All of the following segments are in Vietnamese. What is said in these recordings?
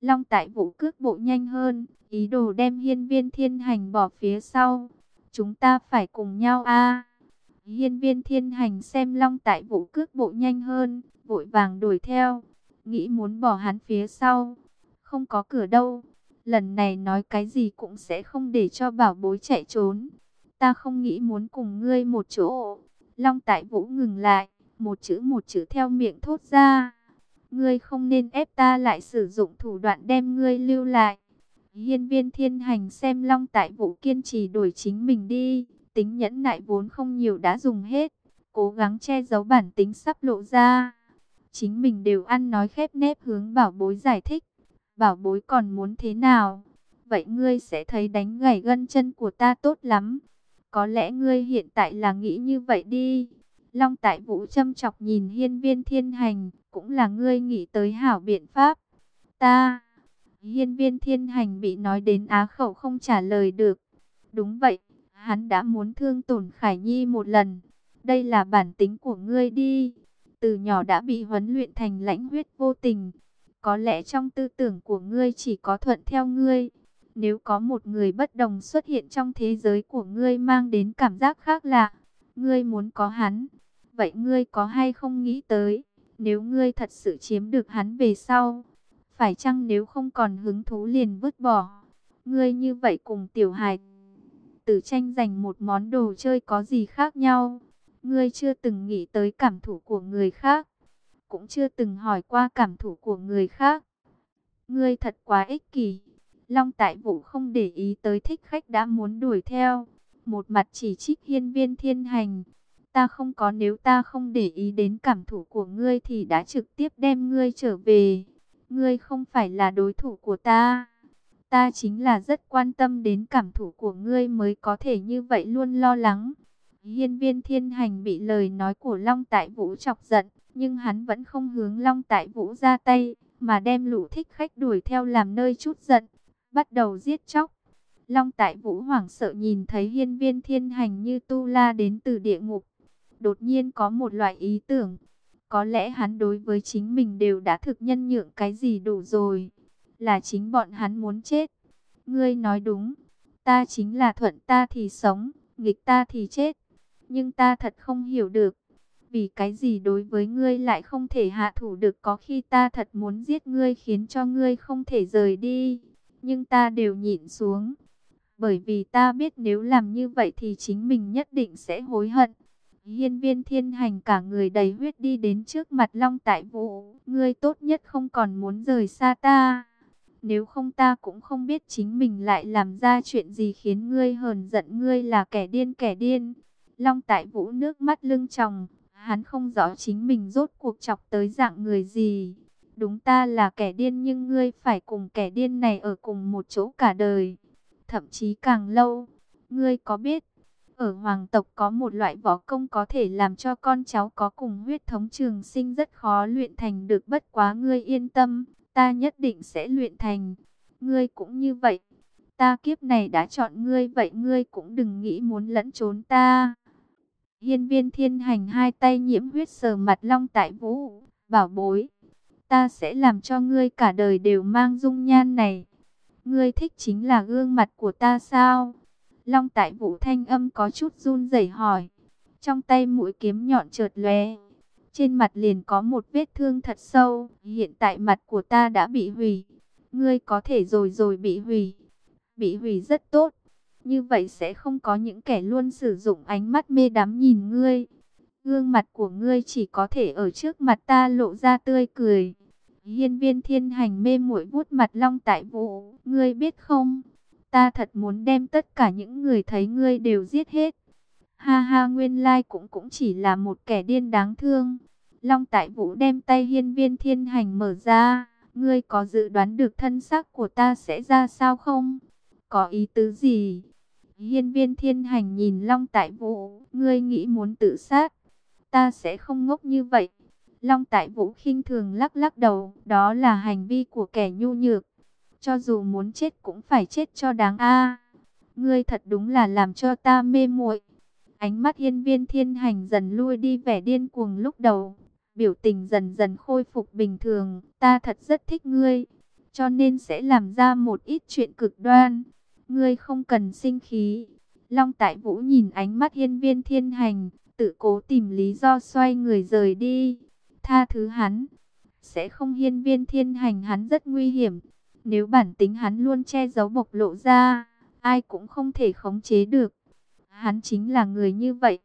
Long tại vũ cước bộ nhanh hơn, ý đồ đem hiên viên thiên hành bỏ phía sau. Chúng ta phải cùng nhau a Hiên viên thiên hành xem long tại vũ cước bộ nhanh hơn, vội vàng đuổi theo, nghĩ muốn bỏ hắn phía sau. Không có cửa đâu, lần này nói cái gì cũng sẽ không để cho bảo bối chạy trốn. Ta không nghĩ muốn cùng ngươi một chỗ. Long tại vũ ngừng lại, một chữ một chữ theo miệng thốt ra. Ngươi không nên ép ta lại sử dụng thủ đoạn đem ngươi lưu lại. Hiên viên thiên hành xem long tại vũ kiên trì đuổi chính mình đi. Tính nhẫn nại vốn không nhiều đã dùng hết. Cố gắng che giấu bản tính sắp lộ ra. Chính mình đều ăn nói khép nép hướng bảo bối giải thích. Bảo bối còn muốn thế nào? Vậy ngươi sẽ thấy đánh gãy gân chân của ta tốt lắm. Có lẽ ngươi hiện tại là nghĩ như vậy đi. Long tại vũ châm chọc nhìn hiên viên thiên hành. Cũng là ngươi nghĩ tới hảo biện pháp. Ta... Hiên viên thiên hành bị nói đến á khẩu không trả lời được. Đúng vậy, hắn đã muốn thương tổn Khải Nhi một lần. Đây là bản tính của ngươi đi. Từ nhỏ đã bị huấn luyện thành lãnh huyết vô tình. Có lẽ trong tư tưởng của ngươi chỉ có thuận theo ngươi. Nếu có một người bất đồng xuất hiện trong thế giới của ngươi mang đến cảm giác khác lạ, ngươi muốn có hắn. Vậy ngươi có hay không nghĩ tới, nếu ngươi thật sự chiếm được hắn về sau, phải chăng nếu không còn hứng thú liền vứt bỏ? Ngươi như vậy cùng tiểu hài tử tranh giành một món đồ chơi có gì khác nhau? Ngươi chưa từng nghĩ tới cảm thủ của người khác, cũng chưa từng hỏi qua cảm thủ của người khác. Ngươi thật quá ích kỷ. Long Tại Vũ không để ý tới thích khách đã muốn đuổi theo, một mặt chỉ trích hiên viên thiên hành. Ta không có nếu ta không để ý đến cảm thủ của ngươi thì đã trực tiếp đem ngươi trở về. Ngươi không phải là đối thủ của ta. Ta chính là rất quan tâm đến cảm thủ của ngươi mới có thể như vậy luôn lo lắng. Hiên viên thiên hành bị lời nói của Long Tại Vũ chọc giận, nhưng hắn vẫn không hướng Long Tại Vũ ra tay, mà đem lũ thích khách đuổi theo làm nơi chút giận, bắt đầu giết chóc. Long Tại Vũ hoảng sợ nhìn thấy hiên viên thiên hành như tu la đến từ địa ngục. Đột nhiên có một loại ý tưởng, có lẽ hắn đối với chính mình đều đã thực nhân nhượng cái gì đủ rồi, là chính bọn hắn muốn chết. Ngươi nói đúng, ta chính là thuận ta thì sống, nghịch ta thì chết. Nhưng ta thật không hiểu được, vì cái gì đối với ngươi lại không thể hạ thủ được có khi ta thật muốn giết ngươi khiến cho ngươi không thể rời đi. Nhưng ta đều nhịn xuống, bởi vì ta biết nếu làm như vậy thì chính mình nhất định sẽ hối hận. Hiên viên thiên hành cả người đầy huyết đi đến trước mặt Long Tại Vũ. Ngươi tốt nhất không còn muốn rời xa ta. Nếu không ta cũng không biết chính mình lại làm ra chuyện gì khiến ngươi hờn giận ngươi là kẻ điên kẻ điên. Long Tại Vũ nước mắt lưng tròng, hắn không rõ chính mình rốt cuộc chọc tới dạng người gì. Đúng ta là kẻ điên nhưng ngươi phải cùng kẻ điên này ở cùng một chỗ cả đời. Thậm chí càng lâu. Ngươi có biết, ở hoàng tộc có một loại võ công có thể làm cho con cháu có cùng huyết thống trường sinh rất khó luyện thành được bất quá ngươi yên tâm, ta nhất định sẽ luyện thành. Ngươi cũng như vậy. Ta kiếp này đã chọn ngươi vậy ngươi cũng đừng nghĩ muốn lẫn trốn ta. Hiên viên thiên hành hai tay nhiễm huyết sờ mặt long tại vũ, bảo bối. Ta sẽ làm cho ngươi cả đời đều mang dung nhan này. Ngươi thích chính là gương mặt của ta sao? Long tại vũ thanh âm có chút run rẩy hỏi. Trong tay mũi kiếm nhọn chợt lóe. Trên mặt liền có một vết thương thật sâu. Hiện tại mặt của ta đã bị hủy. Ngươi có thể rồi rồi bị hủy. Bị hủy rất tốt. Như vậy sẽ không có những kẻ luôn sử dụng ánh mắt mê đắm nhìn ngươi. Gương mặt của ngươi chỉ có thể ở trước mặt ta lộ ra tươi cười. Hiên viên thiên hành mê muội vuốt mặt long tại vũ. Ngươi biết không? Ta thật muốn đem tất cả những người thấy ngươi đều giết hết. Ha ha, nguyên lai cũng cũng chỉ là một kẻ điên đáng thương. Long tại vũ đem tay hiên viên thiên hành mở ra. Ngươi có dự đoán được thân xác của ta sẽ ra sao không? Có ý tứ gì? Hiên viên thiên hành nhìn Long tại vũ. Ngươi nghĩ muốn tự sát. Ta sẽ không ngốc như vậy. Long tại vũ khinh thường lắc lắc đầu. Đó là hành vi của kẻ nhu nhược. Cho dù muốn chết cũng phải chết cho đáng a. ngươi thật đúng là làm cho ta mê muội. Ánh mắt yên viên thiên hành dần lui đi vẻ điên cuồng lúc đầu. Biểu tình dần dần khôi phục bình thường. Ta thật rất thích ngươi. cho nên sẽ làm ra một ít chuyện cực đoan. Ngươi không cần sinh khí. Long Tại Vũ nhìn ánh mắt yên viên thiên hành, tự cố tìm lý do xoay người rời đi. Tha thứ hắn, sẽ không hiên viên thiên hành hắn rất nguy hiểm. Nếu bản tính hắn luôn che giấu bộc lộ ra, ai cũng không thể khống chế được. Hắn chính là người như vậy.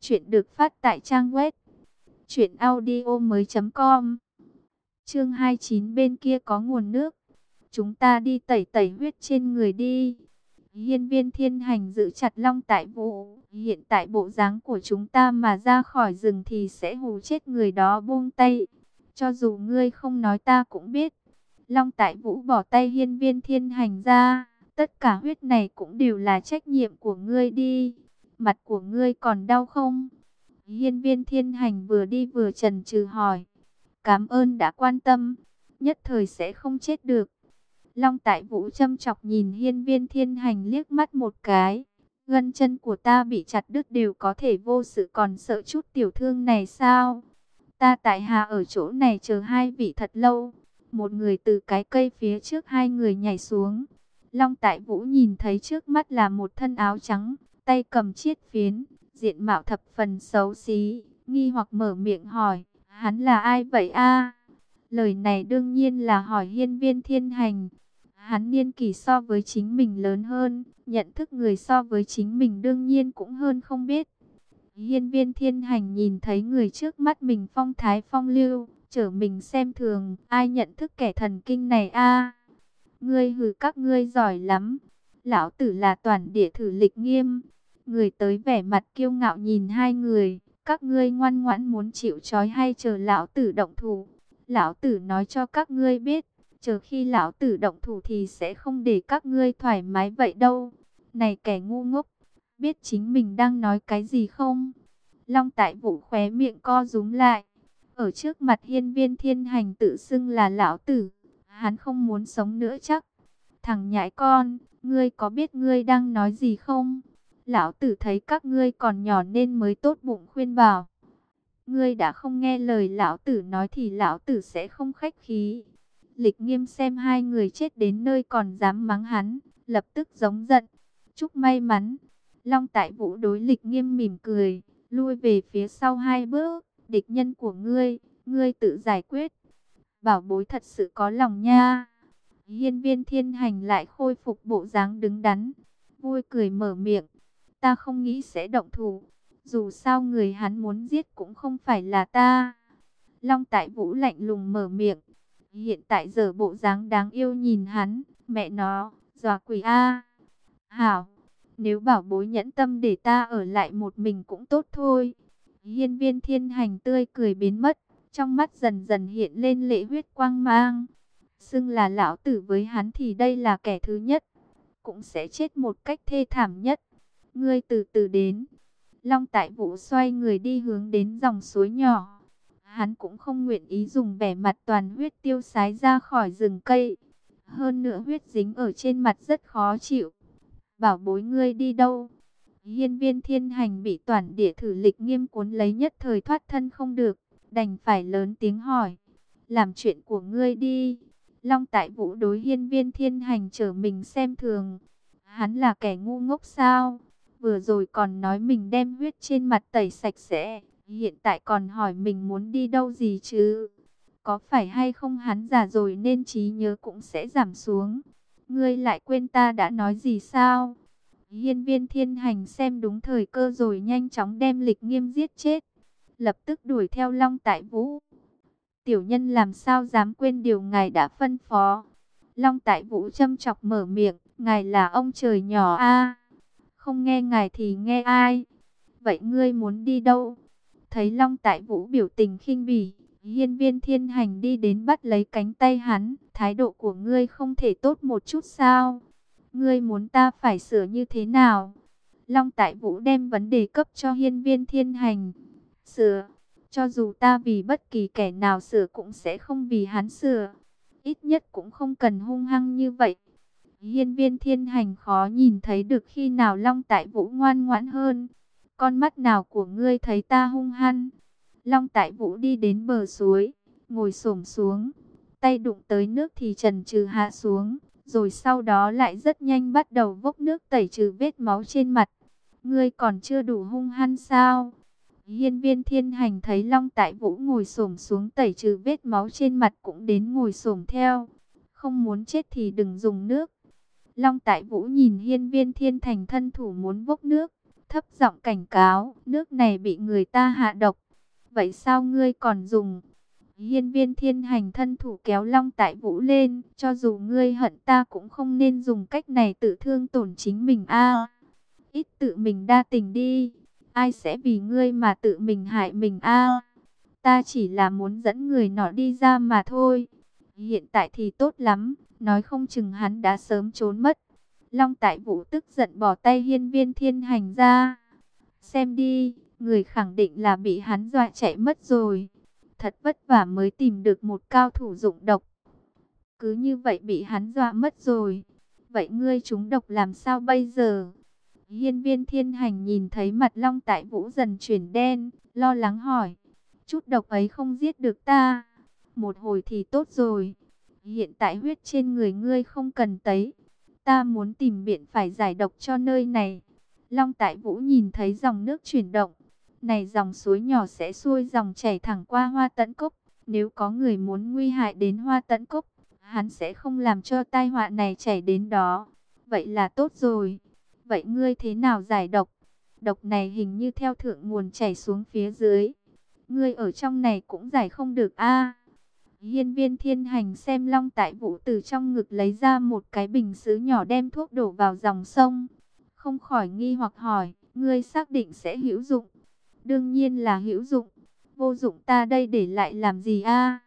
Chuyện được phát tại trang web truyệnaudiomoi.com. Chương 29 bên kia có nguồn nước. Chúng ta đi tẩy tẩy huyết trên người đi. Hiên viên thiên hành giữ chặt long tại vũ. Hiện tại bộ dáng của chúng ta mà ra khỏi rừng thì sẽ hù chết người đó buông tay. Cho dù ngươi không nói ta cũng biết. Long tại vũ bỏ tay hiên viên thiên hành ra. Tất cả huyết này cũng đều là trách nhiệm của ngươi đi. Mặt của ngươi còn đau không? Hiên viên thiên hành vừa đi vừa trần trừ hỏi. Cảm ơn đã quan tâm. Nhất thời sẽ không chết được. Long tại vũ châm chọc nhìn hiên viên thiên hành liếc mắt một cái. Gân chân của ta bị chặt đứt đều có thể vô sự còn sợ chút tiểu thương này sao? Ta tại hạ ở chỗ này chờ hai vị thật lâu. Một người từ cái cây phía trước hai người nhảy xuống. Long tại vũ nhìn thấy trước mắt là một thân áo trắng, tay cầm chiếc phiến, diện mạo thập phần xấu xí, nghi hoặc mở miệng hỏi, hắn là ai vậy a? Lời này đương nhiên là hỏi hiên viên thiên hành. Hắn niên kỷ so với chính mình lớn hơn, nhận thức người so với chính mình đương nhiên cũng hơn không biết. Hiên viên thiên hành nhìn thấy người trước mắt mình phong thái phong lưu, trở mình xem thường, ai nhận thức kẻ thần kinh này a? Ngươi hừ các ngươi giỏi lắm. Lão tử là toàn địa thử lịch nghiêm. Người tới vẻ mặt kiêu ngạo nhìn hai người. Các ngươi ngoan ngoãn muốn chịu trói hay chờ lão tử động thủ. Lão tử nói cho các ngươi biết. Chờ khi lão tử động thủ thì sẽ không để các ngươi thoải mái vậy đâu. Này kẻ ngu ngốc. Biết chính mình đang nói cái gì không? Long tại vũ khóe miệng co rúm lại. Ở trước mặt hiên viên thiên hành tự xưng là lão tử hắn không muốn sống nữa chắc. Thằng nhãi con, ngươi có biết ngươi đang nói gì không? Lão tử thấy các ngươi còn nhỏ nên mới tốt bụng khuyên bảo. Ngươi đã không nghe lời lão tử nói thì lão tử sẽ không khách khí. Lịch nghiêm xem hai người chết đến nơi còn dám mắng hắn, lập tức giống giận. Chúc may mắn. Long tại vũ đối lịch nghiêm mỉm cười, lui về phía sau hai bước. Địch nhân của ngươi, ngươi tự giải quyết bảo bối thật sự có lòng nha. Hiên viên thiên hành lại khôi phục bộ dáng đứng đắn, vui cười mở miệng. Ta không nghĩ sẽ động thủ, dù sao người hắn muốn giết cũng không phải là ta. Long tại vũ lạnh lùng mở miệng, hiện tại giờ bộ dáng đáng yêu nhìn hắn, mẹ nó, dọa quỷ A. Hảo, nếu bảo bối nhẫn tâm để ta ở lại một mình cũng tốt thôi. Hiên viên thiên hành tươi cười biến mất. Trong mắt dần dần hiện lên lệ huyết quang mang. Xưng là lão tử với hắn thì đây là kẻ thứ nhất. Cũng sẽ chết một cách thê thảm nhất. Ngươi từ từ đến. Long tại vũ xoay người đi hướng đến dòng suối nhỏ. Hắn cũng không nguyện ý dùng vẻ mặt toàn huyết tiêu sái ra khỏi rừng cây. Hơn nữa huyết dính ở trên mặt rất khó chịu. Bảo bối ngươi đi đâu? Hiên viên thiên hành bị toàn địa thử lịch nghiêm cuốn lấy nhất thời thoát thân không được đành phải lớn tiếng hỏi, làm chuyện của ngươi đi. Long tại vũ đối hiên viên thiên hành trở mình xem thường. Hắn là kẻ ngu ngốc sao? Vừa rồi còn nói mình đem huyết trên mặt tẩy sạch sẽ. Hiện tại còn hỏi mình muốn đi đâu gì chứ? Có phải hay không hắn già rồi nên trí nhớ cũng sẽ giảm xuống? Ngươi lại quên ta đã nói gì sao? Hiên viên thiên hành xem đúng thời cơ rồi nhanh chóng đem lịch nghiêm giết chết lập tức đuổi theo Long Tại Vũ. Tiểu nhân làm sao dám quên điều ngài đã phân phó. Long Tại Vũ châm chọc mở miệng, ngài là ông trời nhỏ a Không nghe ngài thì nghe ai? Vậy ngươi muốn đi đâu? Thấy Long Tại Vũ biểu tình khinh bỉ, hiên viên thiên hành đi đến bắt lấy cánh tay hắn. Thái độ của ngươi không thể tốt một chút sao? Ngươi muốn ta phải sửa như thế nào? Long Tại Vũ đem vấn đề cấp cho hiên viên thiên hành sửa. Cho dù ta vì bất kỳ kẻ nào sửa cũng sẽ không vì hắn sửa. Ít nhất cũng không cần hung hăng như vậy. Hiên viên thiên hành khó nhìn thấy được khi nào Long Tại Vũ ngoan ngoãn hơn. Con mắt nào của ngươi thấy ta hung hăng. Long Tại Vũ đi đến bờ suối, ngồi xổm xuống. tay đụng tới nước thì trần trừ hạ xuống, rồi sau đó lại rất nhanh bắt đầu vốc nước tẩy trừ vết máu trên mặt. Ngươi còn chưa đủ hung hăng sao? Hiên viên thiên hành thấy Long Tại Vũ ngồi xổm xuống tẩy trừ vết máu trên mặt cũng đến ngồi xổm theo. Không muốn chết thì đừng dùng nước. Long Tại Vũ nhìn hiên viên thiên thành thân thủ muốn vốc nước. Thấp giọng cảnh cáo, nước này bị người ta hạ độc. Vậy sao ngươi còn dùng? Hiên viên thiên hành thân thủ kéo Long Tại Vũ lên. Cho dù ngươi hận ta cũng không nên dùng cách này tự thương tổn chính mình a Ít tự mình đa tình đi ai sẽ vì ngươi mà tự mình hại mình a? ta chỉ là muốn dẫn người nọ đi ra mà thôi. Hiện tại thì tốt lắm, nói không chừng hắn đã sớm trốn mất. Long Tại Vũ tức giận bỏ tay hiên viên thiên hành ra. Xem đi, người khẳng định là bị hắn dọa chạy mất rồi. Thật vất vả mới tìm được một cao thủ dụng độc. Cứ như vậy bị hắn dọa mất rồi. Vậy ngươi chúng độc làm sao bây giờ? Hiên viên thiên hành nhìn thấy mặt long tại vũ dần chuyển đen, lo lắng hỏi. Chút độc ấy không giết được ta. Một hồi thì tốt rồi. Hiện tại huyết trên người ngươi không cần tấy. Ta muốn tìm biện phải giải độc cho nơi này. Long tại vũ nhìn thấy dòng nước chuyển động. Này dòng suối nhỏ sẽ xuôi dòng chảy thẳng qua hoa tận cốc. Nếu có người muốn nguy hại đến hoa tận cốc, hắn sẽ không làm cho tai họa này chảy đến đó. Vậy là tốt rồi. Vậy ngươi thế nào giải độc? Độc này hình như theo thượng nguồn chảy xuống phía dưới. Ngươi ở trong này cũng giải không được a. Hiên viên thiên hành xem long tại vũ từ trong ngực lấy ra một cái bình sứ nhỏ đem thuốc đổ vào dòng sông. Không khỏi nghi hoặc hỏi, ngươi xác định sẽ hữu dụng. Đương nhiên là hữu dụng. Vô dụng ta đây để lại làm gì a?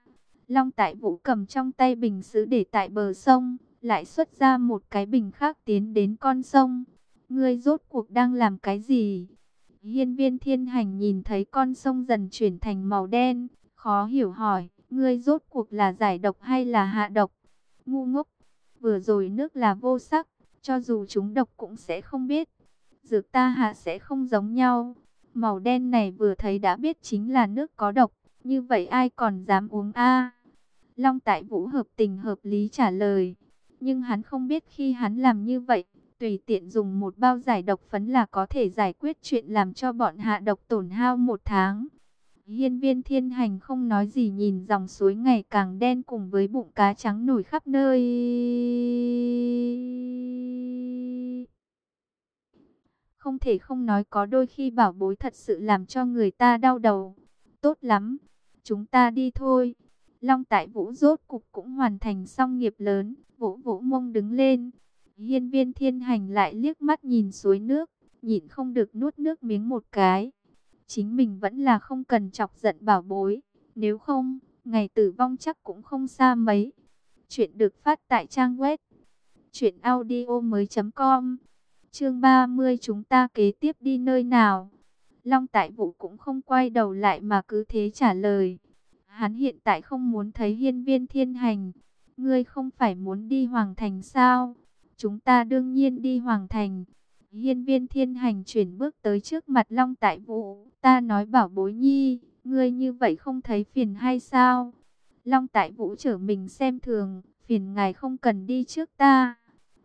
Long tại vũ cầm trong tay bình sứ để tại bờ sông, lại xuất ra một cái bình khác tiến đến con sông. Ngươi rốt cuộc đang làm cái gì? Hiên viên thiên hành nhìn thấy con sông dần chuyển thành màu đen, khó hiểu hỏi, ngươi rốt cuộc là giải độc hay là hạ độc? Ngu ngốc, vừa rồi nước là vô sắc, cho dù chúng độc cũng sẽ không biết. Dược ta hạ sẽ không giống nhau. Màu đen này vừa thấy đã biết chính là nước có độc, như vậy ai còn dám uống a? Long Tại Vũ hợp tình hợp lý trả lời, nhưng hắn không biết khi hắn làm như vậy, Tùy tiện dùng một bao giải độc phấn là có thể giải quyết chuyện làm cho bọn hạ độc tổn hao một tháng. Hiên viên thiên hành không nói gì nhìn dòng suối ngày càng đen cùng với bụng cá trắng nổi khắp nơi. Không thể không nói có đôi khi bảo bối thật sự làm cho người ta đau đầu. Tốt lắm, chúng ta đi thôi. Long tại vũ rốt cục cũng hoàn thành xong nghiệp lớn, vũ vũ mông đứng lên. Hiên viên thiên hành lại liếc mắt nhìn suối nước, nhìn không được nuốt nước miếng một cái. Chính mình vẫn là không cần chọc giận bảo bối, nếu không, ngày tử vong chắc cũng không xa mấy. Chuyện được phát tại trang web truyệnaudiomoi.com. Chương 30 chúng ta kế tiếp đi nơi nào? Long Tại Vũ cũng không quay đầu lại mà cứ thế trả lời. Hắn hiện tại không muốn thấy Hiên Viên Thiên Hành, ngươi không phải muốn đi hoàng thành sao? Chúng ta đương nhiên đi Hoàng Thành. Hiên viên thiên hành chuyển bước tới trước mặt Long Tại Vũ. Ta nói bảo bối nhi, ngươi như vậy không thấy phiền hay sao? Long Tại Vũ trở mình xem thường, phiền ngài không cần đi trước ta.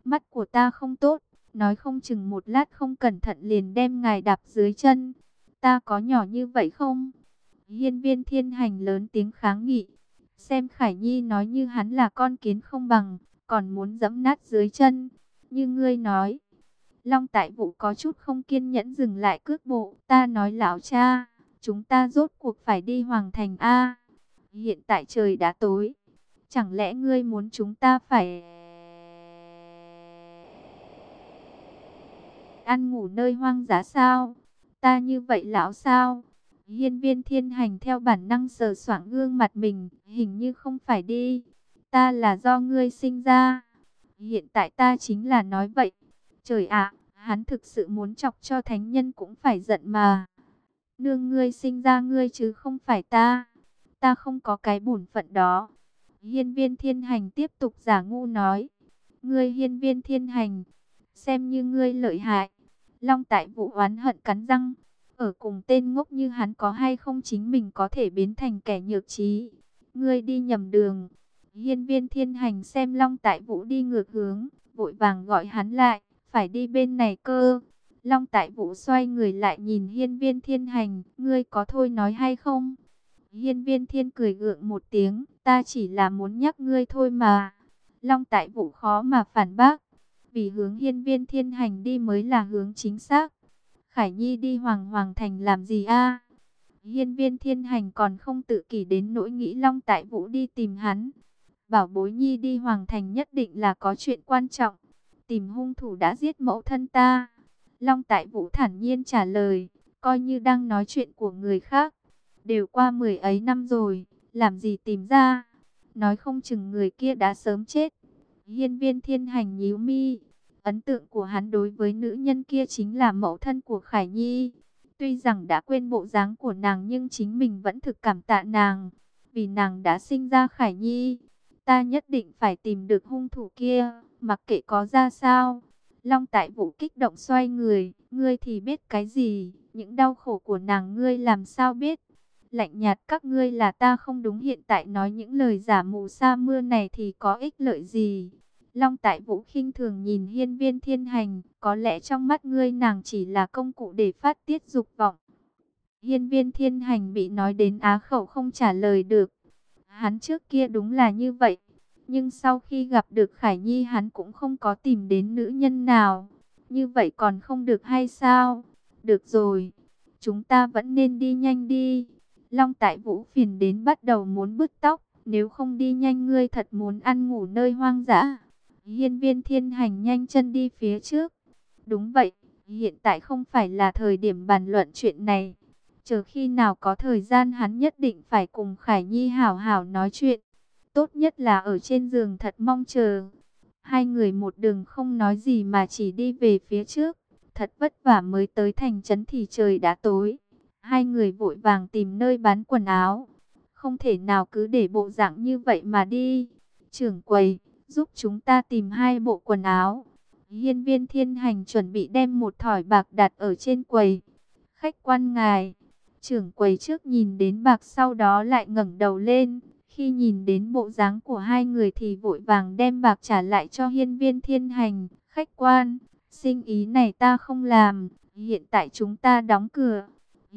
Mắt của ta không tốt, nói không chừng một lát không cẩn thận liền đem ngài đạp dưới chân. Ta có nhỏ như vậy không? Hiên viên thiên hành lớn tiếng kháng nghị. Xem Khải Nhi nói như hắn là con kiến không bằng, còn muốn dẫm nát dưới chân. Như ngươi nói, Long Tại Vũ có chút không kiên nhẫn dừng lại cước bộ. Ta nói lão cha, chúng ta rốt cuộc phải đi Hoàng Thành A. Hiện tại trời đã tối, chẳng lẽ ngươi muốn chúng ta phải... ăn ngủ nơi hoang dã sao? Ta như vậy lão sao? Hiên viên thiên hành theo bản năng sờ soạng gương mặt mình, hình như không phải đi. Ta là do ngươi sinh ra. Hiện tại ta chính là nói vậy. Trời ạ, hắn thực sự muốn chọc cho thánh nhân cũng phải giận mà. Nương ngươi sinh ra ngươi chứ không phải ta. Ta không có cái bổn phận đó. Hiên viên thiên hành tiếp tục giả ngu nói. Ngươi hiên viên thiên hành, xem như ngươi lợi hại. Long tại vũ oán hận cắn răng. Ở cùng tên ngốc như hắn có hay không chính mình có thể biến thành kẻ nhược trí. Ngươi đi nhầm đường. Hiên viên thiên hành xem Long Tại Vũ đi ngược hướng, vội vàng gọi hắn lại, phải đi bên này cơ. Long Tại Vũ xoay người lại nhìn hiên viên thiên hành, ngươi có thôi nói hay không? Hiên viên thiên cười gượng một tiếng, ta chỉ là muốn nhắc ngươi thôi mà. Long Tại Vũ khó mà phản bác, vì hướng hiên viên thiên hành đi mới là hướng chính xác. Khải Nhi đi Hoàng Hoàng Thành làm gì a? Hiên viên thiên hành còn không tự kỷ đến nỗi nghĩ Long Tại Vũ đi tìm hắn. Bảo bối Nhi đi Hoàng Thành nhất định là có chuyện quan trọng. Tìm hung thủ đã giết mẫu thân ta. Long Tại Vũ thản nhiên trả lời, coi như đang nói chuyện của người khác. Đều qua mười ấy năm rồi, làm gì tìm ra. Nói không chừng người kia đã sớm chết. Hiên viên thiên hành nhíu mi. Ấn tượng của hắn đối với nữ nhân kia chính là mẫu thân của Khải Nhi. Tuy rằng đã quên bộ dáng của nàng nhưng chính mình vẫn thực cảm tạ nàng. Vì nàng đã sinh ra Khải Nhi. Ta nhất định phải tìm được hung thủ kia, mặc kệ có ra sao. Long tại vũ kích động xoay người, ngươi thì biết cái gì, những đau khổ của nàng ngươi làm sao biết. Lạnh nhạt các ngươi là ta không đúng hiện tại nói những lời giả mù sa mưa này thì có ích lợi gì. Long tại vũ khinh thường nhìn hiên viên thiên hành, có lẽ trong mắt ngươi nàng chỉ là công cụ để phát tiết dục vọng. Hiên viên thiên hành bị nói đến á khẩu không trả lời được. Hắn trước kia đúng là như vậy. Nhưng sau khi gặp được Khải Nhi hắn cũng không có tìm đến nữ nhân nào. Như vậy còn không được hay sao? Được rồi, chúng ta vẫn nên đi nhanh đi. Long tại vũ phiền đến bắt đầu muốn bứt tóc. Nếu không đi nhanh ngươi thật muốn ăn ngủ nơi hoang dã. Hiên viên thiên hành nhanh chân đi phía trước. Đúng vậy, hiện tại không phải là thời điểm bàn luận chuyện này. Chờ khi nào có thời gian hắn nhất định phải cùng Khải Nhi hảo hảo nói chuyện. Tốt nhất là ở trên giường thật mong chờ. Hai người một đường không nói gì mà chỉ đi về phía trước. Thật vất vả mới tới thành trấn thì trời đã tối. Hai người vội vàng tìm nơi bán quần áo. Không thể nào cứ để bộ dạng như vậy mà đi. Trưởng quầy, giúp chúng ta tìm hai bộ quần áo. Hiên viên thiên hành chuẩn bị đem một thỏi bạc đặt ở trên quầy. Khách quan ngài, trưởng quầy trước nhìn đến bạc sau đó lại ngẩng đầu lên. Khi nhìn đến bộ dáng của hai người thì vội vàng đem bạc trả lại cho hiên viên thiên hành. Khách quan, sinh ý này ta không làm, hiện tại chúng ta đóng cửa.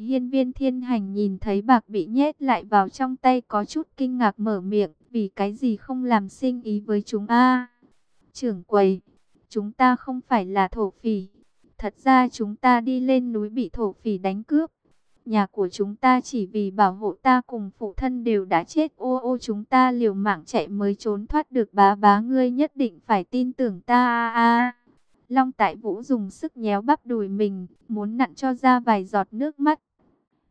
Hiên viên thiên hành nhìn thấy bạc bị nhét lại vào trong tay có chút kinh ngạc mở miệng, vì cái gì không làm sinh ý với chúng a Trưởng quầy, chúng ta không phải là thổ phỉ, thật ra chúng ta đi lên núi bị thổ phỉ đánh cướp. Nhà của chúng ta chỉ vì bảo hộ ta cùng phụ thân đều đã chết ô ô chúng ta liều mạng chạy mới trốn thoát được bá bá ngươi nhất định phải tin tưởng ta a a. Long Tại Vũ dùng sức nhéo bắp đùi mình, muốn nặn cho ra vài giọt nước mắt.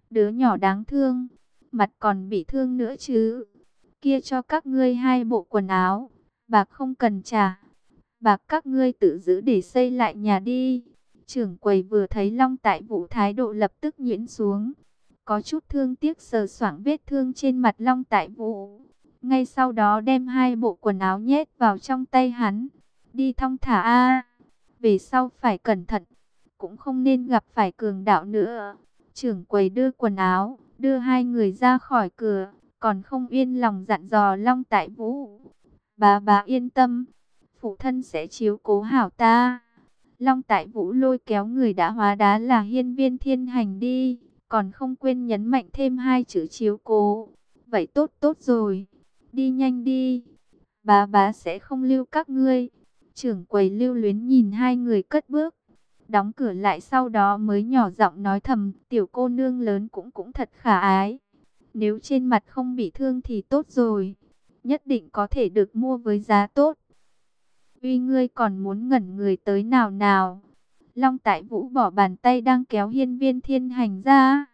Đứa nhỏ đáng thương, mặt còn bị thương nữa chứ. Kia cho các ngươi hai bộ quần áo, bạc không cần trả. Bạc các ngươi tự giữ để xây lại nhà đi. Trưởng quầy vừa thấy Long Tại Vũ thái độ lập tức nhuyễn xuống. Có chút thương tiếc sờ soảng vết thương trên mặt Long Tại Vũ. Ngay sau đó đem hai bộ quần áo nhét vào trong tay hắn. Đi thong thả a Về sau phải cẩn thận. Cũng không nên gặp phải cường đạo nữa. Trưởng quầy đưa quần áo, đưa hai người ra khỏi cửa. Còn không yên lòng dặn dò Long Tại Vũ. Bà bà yên tâm. Phụ thân sẽ chiếu cố hảo ta. Long Tại Vũ lôi kéo người đã hóa đá là hiên viên thiên hành đi, còn không quên nhấn mạnh thêm hai chữ chiếu cố. Vậy tốt tốt rồi, đi nhanh đi, bà bà sẽ không lưu các ngươi. Trưởng quầy lưu luyến nhìn hai người cất bước, đóng cửa lại sau đó mới nhỏ giọng nói thầm, tiểu cô nương lớn cũng cũng thật khả ái. Nếu trên mặt không bị thương thì tốt rồi, nhất định có thể được mua với giá tốt uy ngươi còn muốn ngẩn người tới nào nào. Long tại vũ bỏ bàn tay đang kéo hiên viên thiên hành ra.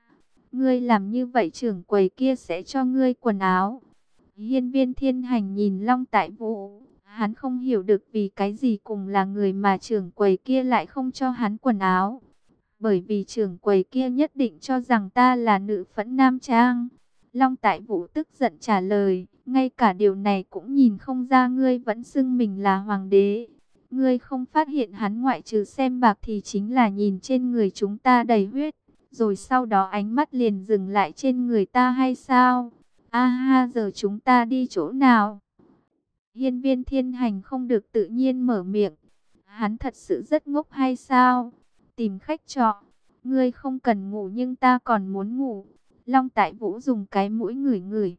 Ngươi làm như vậy trưởng quầy kia sẽ cho ngươi quần áo. Hiên viên thiên hành nhìn long tại vũ. Hắn không hiểu được vì cái gì cùng là người mà trưởng quầy kia lại không cho hắn quần áo. Bởi vì trưởng quầy kia nhất định cho rằng ta là nữ phẫn nam trang. Long Tại Vũ tức giận trả lời, ngay cả điều này cũng nhìn không ra ngươi vẫn xưng mình là hoàng đế. Ngươi không phát hiện hắn ngoại trừ xem bạc thì chính là nhìn trên người chúng ta đầy huyết, rồi sau đó ánh mắt liền dừng lại trên người ta hay sao? A ha giờ chúng ta đi chỗ nào? Hiên viên thiên hành không được tự nhiên mở miệng. Hắn thật sự rất ngốc hay sao? Tìm khách trọ. Ngươi không cần ngủ nhưng ta còn muốn ngủ. Long tại vũ dùng cái mũi ngửi ngửi.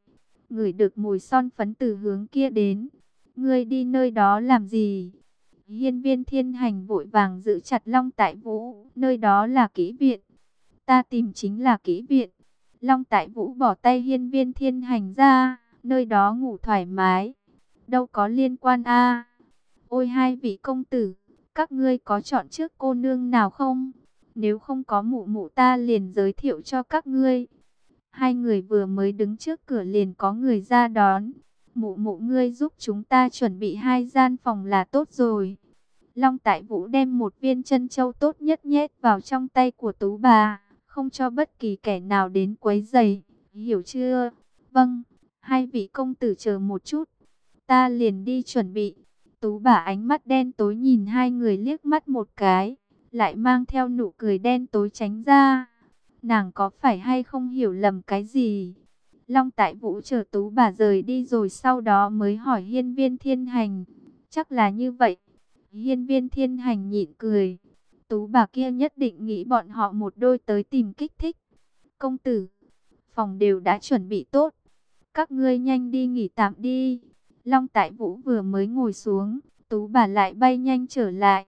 Ngửi được mùi son phấn từ hướng kia đến. Ngươi đi nơi đó làm gì? Hiên viên thiên hành vội vàng giữ chặt Long tại vũ. Nơi đó là kỹ viện. Ta tìm chính là kỹ viện. Long tại vũ bỏ tay hiên viên thiên hành ra. Nơi đó ngủ thoải mái. Đâu có liên quan a Ôi hai vị công tử. Các ngươi có chọn trước cô nương nào không? Nếu không có mụ mụ ta liền giới thiệu cho các ngươi. Hai người vừa mới đứng trước cửa liền có người ra đón. Mụ mụ ngươi giúp chúng ta chuẩn bị hai gian phòng là tốt rồi. Long Tại Vũ đem một viên chân châu tốt nhất nhét vào trong tay của tú bà, không cho bất kỳ kẻ nào đến quấy rầy, hiểu chưa? Vâng, hai vị công tử chờ một chút, ta liền đi chuẩn bị. Tú bà ánh mắt đen tối nhìn hai người liếc mắt một cái, lại mang theo nụ cười đen tối tránh ra. Nàng có phải hay không hiểu lầm cái gì? Long Tại Vũ chờ Tú bà rời đi rồi sau đó mới hỏi hiên viên thiên hành. Chắc là như vậy. Hiên viên thiên hành nhịn cười. Tú bà kia nhất định nghĩ bọn họ một đôi tới tìm kích thích. Công tử, phòng đều đã chuẩn bị tốt. Các ngươi nhanh đi nghỉ tạm đi. Long Tại Vũ vừa mới ngồi xuống, Tú bà lại bay nhanh trở lại.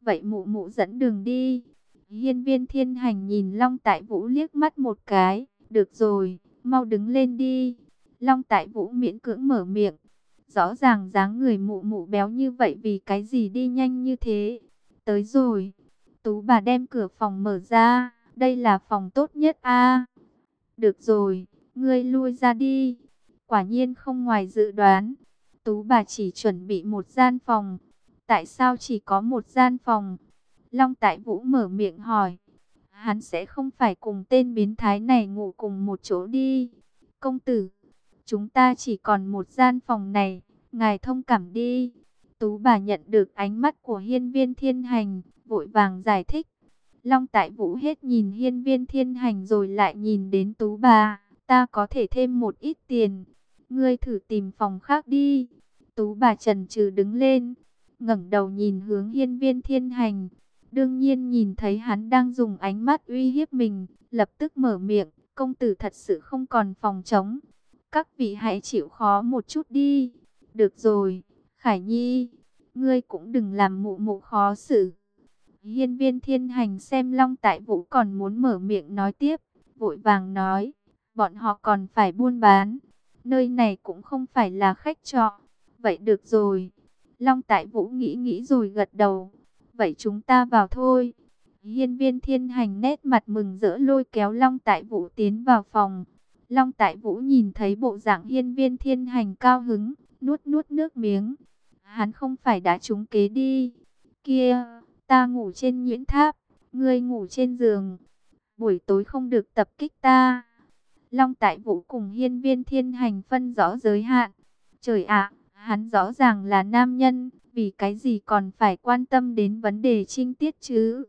Vậy mụ mụ dẫn đường đi. Hiên viên thiên hành nhìn Long Tại Vũ liếc mắt một cái. Được rồi, mau đứng lên đi. Long Tại Vũ miễn cưỡng mở miệng. Rõ ràng dáng người mụ mụ béo như vậy vì cái gì đi nhanh như thế. Tới rồi. Tú bà đem cửa phòng mở ra. Đây là phòng tốt nhất a. được rồi, ngươi lui ra đi. Quả nhiên không ngoài dự đoán. Tú bà chỉ chuẩn bị một gian phòng. Tại sao chỉ có một gian phòng? Long Tại Vũ mở miệng hỏi. Hắn sẽ không phải cùng tên biến thái này ngủ cùng một chỗ đi. Công tử, chúng ta chỉ còn một gian phòng này, ngài thông cảm đi. Tú bà nhận được ánh mắt của hiên viên thiên hành, vội vàng giải thích. Long tại vũ hết nhìn hiên viên thiên hành rồi lại nhìn đến tú bà, ta có thể thêm một ít tiền. Ngươi thử tìm phòng khác đi. Tú bà trần trừ đứng lên, ngẩng đầu nhìn hướng hiên viên thiên hành. Đương nhiên nhìn thấy hắn đang dùng ánh mắt uy hiếp mình, lập tức mở miệng, công tử thật sự không còn phòng chống Các vị hãy chịu khó một chút đi. Được rồi, Khải Nhi, ngươi cũng đừng làm mụ mụ khó xử. Hiên viên thiên hành xem Long Tại Vũ còn muốn mở miệng nói tiếp, vội vàng nói, bọn họ còn phải buôn bán, nơi này cũng không phải là khách trọ. Vậy được rồi, Long Tại Vũ nghĩ nghĩ rồi gật đầu, vậy chúng ta vào thôi. Hiên viên thiên hành nét mặt mừng rỡ lôi kéo Long Tại Vũ tiến vào phòng. Long Tại Vũ nhìn thấy bộ dạng hiên viên thiên hành cao hứng, nuốt nuốt nước miếng. Hắn không phải đã trúng kế đi. Kia, ta ngủ trên nhuyễn tháp, ngươi ngủ trên giường. Buổi tối không được tập kích ta. Long Tại Vũ cùng hiên viên thiên hành phân rõ giới hạn. Trời ạ, hắn rõ ràng là nam nhân, vì cái gì còn phải quan tâm đến vấn đề trinh tiết chứ?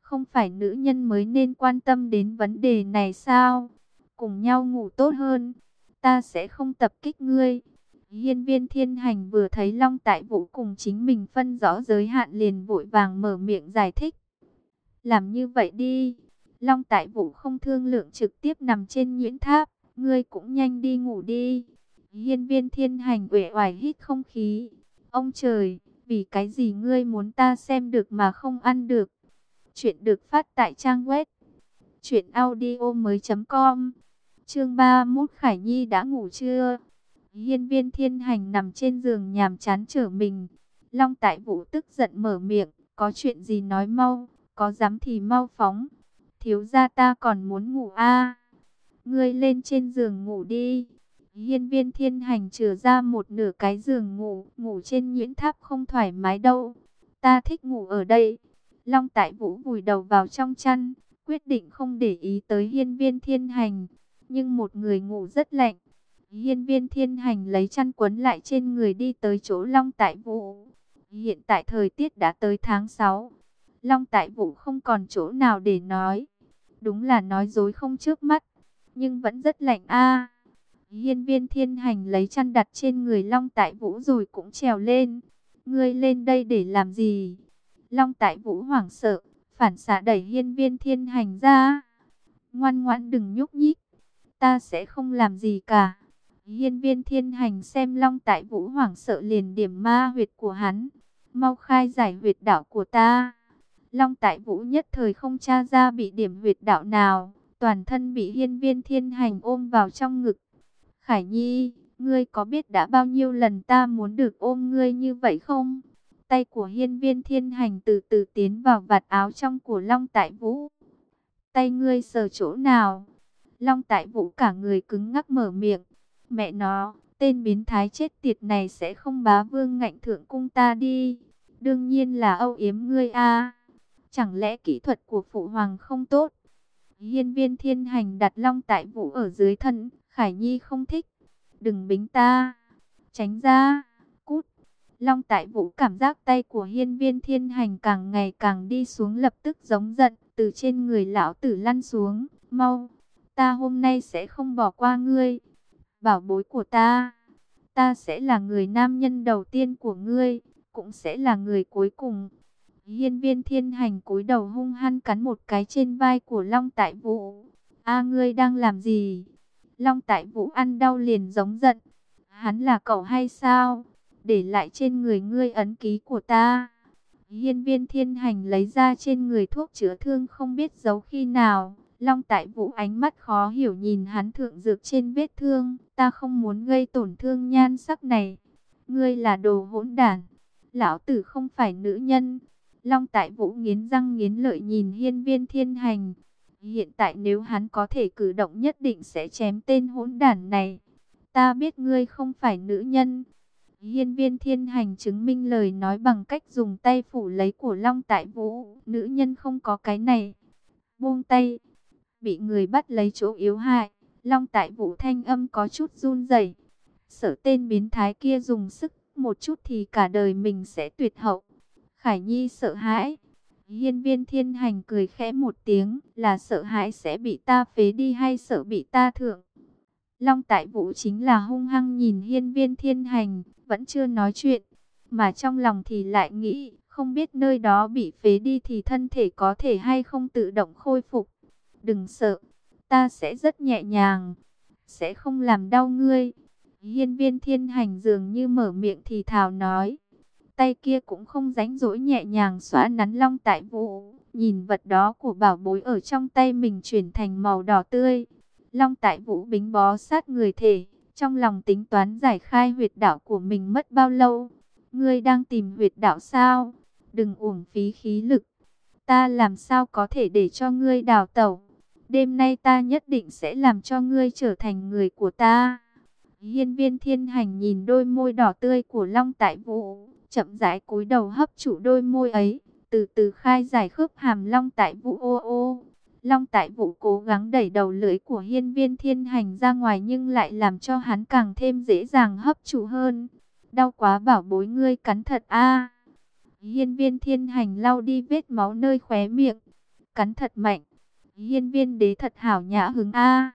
Không phải nữ nhân mới nên quan tâm đến vấn đề này sao? Cùng nhau ngủ tốt hơn, ta sẽ không tập kích ngươi. Hiên viên thiên hành vừa thấy Long Tại Vũ cùng chính mình phân rõ giới hạn liền vội vàng mở miệng giải thích. Làm như vậy đi. Long Tại Vũ không thương lượng trực tiếp nằm trên nhuyễn tháp. Ngươi cũng nhanh đi ngủ đi. Hiên viên thiên hành uể oải hít không khí. Ông trời, vì cái gì ngươi muốn ta xem được mà không ăn được? Chuyện được phát tại trang web. Chuyện audio mới.com Chương 31 Khải Nhi đã ngủ chưa? Hiên viên thiên hành nằm trên giường nhàm chán trở mình. Long tại vũ tức giận mở miệng, có chuyện gì nói mau, có dám thì mau phóng. Thiếu gia ta còn muốn ngủ a Ngươi lên trên giường ngủ đi. Hiên viên thiên hành trừ ra một nửa cái giường ngủ, ngủ trên nhuyễn tháp không thoải mái đâu. Ta thích ngủ ở đây. Long tại vũ vùi đầu vào trong chăn, quyết định không để ý tới hiên viên thiên hành. Nhưng một người ngủ rất lạnh. Hiên viên thiên hành lấy chăn quấn lại trên người đi tới chỗ Long Tại Vũ. Hiện tại thời tiết đã tới tháng 6. Long Tại Vũ không còn chỗ nào để nói. Đúng là nói dối không trước mắt. Nhưng vẫn rất lạnh a. Hiên viên thiên hành lấy chăn đặt trên người Long Tại Vũ rồi cũng trèo lên. Ngươi lên đây để làm gì? Long Tại Vũ hoảng sợ, phản xạ đẩy hiên viên thiên hành ra. Ngoan ngoãn đừng nhúc nhích, ta sẽ không làm gì cả. Hiên viên thiên hành xem Long Tại Vũ hoảng sợ liền điểm ma huyệt của hắn. Mau khai giải huyệt đạo của ta. Long Tại Vũ nhất thời không tra ra bị điểm huyệt đạo nào. Toàn thân bị hiên viên thiên hành ôm vào trong ngực. Khải Nhi, ngươi có biết đã bao nhiêu lần ta muốn được ôm ngươi như vậy không? Tay của hiên viên thiên hành từ từ tiến vào vạt áo trong của Long Tại Vũ. Tay ngươi sờ chỗ nào? Long Tại Vũ cả người cứng ngắc mở miệng. Mẹ nó, tên biến thái chết tiệt này sẽ không bá vương ngạnh thượng cung ta đi. Đương nhiên là âu yếm ngươi a. Chẳng lẽ kỹ thuật của phụ hoàng không tốt? Hiên viên thiên hành đặt long tại vũ ở dưới thân, Khải Nhi không thích. Đừng bính ta. Tránh ra. Cút. Long tại vũ cảm giác tay của hiên viên thiên hành càng ngày càng đi xuống lập tức giống giận. Từ trên người lão tử lăn xuống. Mau. Ta hôm nay sẽ không bỏ qua ngươi bảo bối của ta. Ta sẽ là người nam nhân đầu tiên của ngươi, cũng sẽ là người cuối cùng. Hiên viên thiên hành cúi đầu hung hăng cắn một cái trên vai của Long Tại Vũ. A ngươi đang làm gì? Long Tại Vũ ăn đau liền giống giận. Hắn là cậu hay sao? Để lại trên người ngươi ấn ký của ta. Hiên viên thiên hành lấy ra trên người thuốc chữa thương không biết giấu khi nào. Long tại vũ ánh mắt khó hiểu nhìn hắn thượng dược trên vết thương. Ta không muốn gây tổn thương nhan sắc này. Ngươi là đồ hỗn đản. Lão tử không phải nữ nhân. Long tại vũ nghiến răng nghiến lợi nhìn hiên viên thiên hành. Hiện tại nếu hắn có thể cử động nhất định sẽ chém tên hỗn đản này. Ta biết ngươi không phải nữ nhân. Hiên viên thiên hành chứng minh lời nói bằng cách dùng tay phủ lấy của Long tại vũ. Nữ nhân không có cái này. Buông tay bị người bắt lấy chỗ yếu hại. Long tại vũ thanh âm có chút run rẩy. Sở tên biến thái kia dùng sức một chút thì cả đời mình sẽ tuyệt hậu. Khải Nhi sợ hãi. Hiên viên thiên hành cười khẽ một tiếng là sợ hãi sẽ bị ta phế đi hay sợ bị ta thượng. Long tại vũ chính là hung hăng nhìn hiên viên thiên hành, vẫn chưa nói chuyện. Mà trong lòng thì lại nghĩ, không biết nơi đó bị phế đi thì thân thể có thể hay không tự động khôi phục. Đừng sợ, ta sẽ rất nhẹ nhàng, sẽ không làm đau ngươi. Hiên viên thiên hành dường như mở miệng thì thào nói. Tay kia cũng không ránh rỗi nhẹ nhàng xóa nắn long tại vũ. Nhìn vật đó của bảo bối ở trong tay mình chuyển thành màu đỏ tươi. Long tại vũ bính bó sát người thể. Trong lòng tính toán giải khai huyệt đạo của mình mất bao lâu. Ngươi đang tìm huyệt đạo sao? Đừng uổng phí khí lực. Ta làm sao có thể để cho ngươi đào tẩu? Đêm nay ta nhất định sẽ làm cho ngươi trở thành người của ta. Hiên viên thiên hành nhìn đôi môi đỏ tươi của Long Tại Vũ, chậm rãi cúi đầu hấp chủ đôi môi ấy, từ từ khai giải khớp hàm Long Tại Vũ ô ô. Long Tại Vũ cố gắng đẩy đầu lưỡi của hiên viên thiên hành ra ngoài nhưng lại làm cho hắn càng thêm dễ dàng hấp chủ hơn. Đau quá bảo bối ngươi cắn thật a. Hiên viên thiên hành lau đi vết máu nơi khóe miệng, cắn thật mạnh. Hiên viên đế thật hảo nhã hứng a.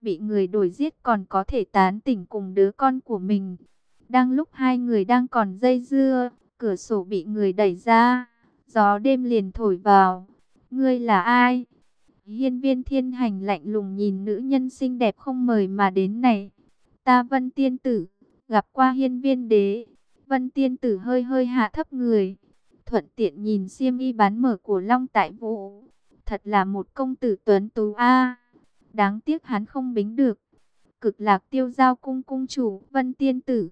Bị người đổi giết còn có thể tán tỉnh cùng đứa con của mình. Đang lúc hai người đang còn dây dưa, cửa sổ bị người đẩy ra. Gió đêm liền thổi vào. Ngươi là ai? Hiên viên thiên hành lạnh lùng nhìn nữ nhân xinh đẹp không mời mà đến này. Ta vân tiên tử, gặp qua hiên viên đế. Vân tiên tử hơi hơi hạ thấp người. Thuận tiện nhìn xiêm y bán mở của Long Tại Vũ Thật là một công tử tuấn tú a. Đáng tiếc hắn không bính được. Cực lạc tiêu giao cung cung chủ Vân Tiên Tử.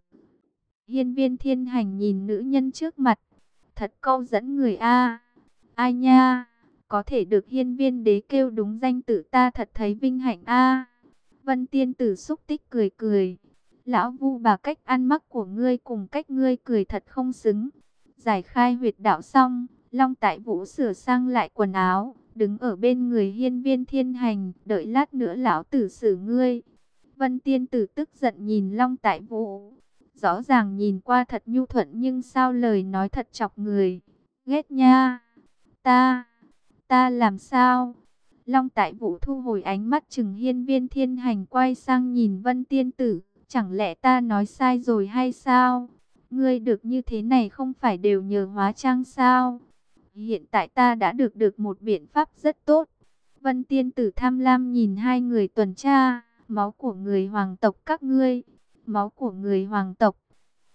Hiên viên thiên hành nhìn nữ nhân trước mặt. Thật câu dẫn người a. Ai nha. Có thể được hiên viên đế kêu đúng danh tử ta thật thấy vinh hạnh a. Vân Tiên Tử xúc tích cười cười. Lão vu bà cách ăn mắc của ngươi cùng cách ngươi cười thật không xứng. Giải khai huyệt đạo xong, Long Tại Vũ sửa sang lại quần áo, đứng ở bên người hiên viên thiên hành, đợi lát nữa lão tử xử ngươi. Vân tiên tử tức giận nhìn Long Tại Vũ, rõ ràng nhìn qua thật nhu thuận nhưng sao lời nói thật chọc người, ghét nha, ta, ta làm sao? Long Tại Vũ thu hồi ánh mắt chừng hiên viên thiên hành quay sang nhìn Vân Tiên Tử. Chẳng lẽ ta nói sai rồi hay sao? Ngươi được như thế này không phải đều nhờ hóa trang sao? Hiện tại ta đã được được một biện pháp rất tốt. Vân Tiên Tử tham lam nhìn hai người tuần tra. Máu của người hoàng tộc các ngươi. Máu của người hoàng tộc.